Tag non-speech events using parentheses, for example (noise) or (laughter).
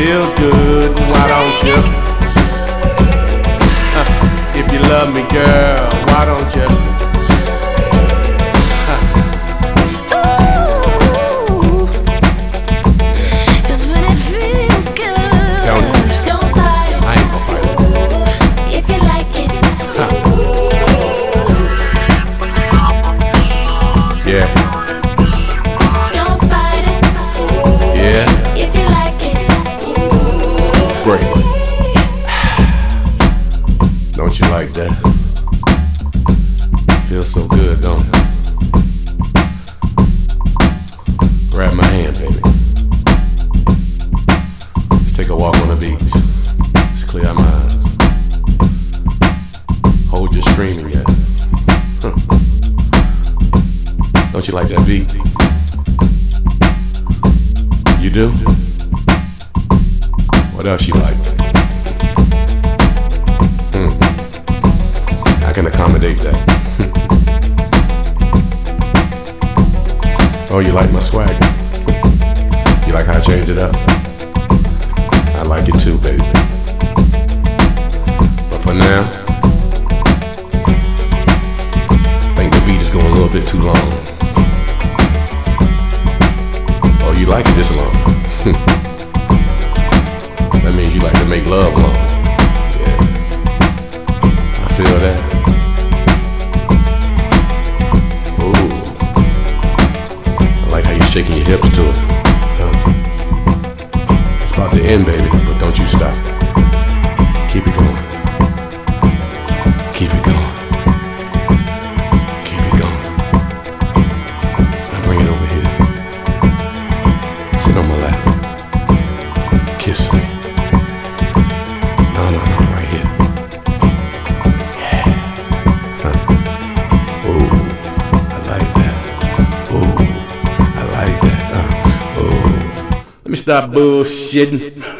feels good. Why don't you? (laughs) If you love me, girl. want you like that. Feels so good, don't it? Grab my hand, baby. Let's take a walk on the beach. Let's clear our minds. Hold your screaming yet. Huh. Don't you like that beat? You do? What else you like? Oh, you like my swag? You like how I change it up? I like it too, baby. But for now, I think the beat is going a little bit too long. Oh, you like it this long? (laughs) On my lap. No, no, no, right here. I like that. I like that. Uh. Let me stop bullshitting.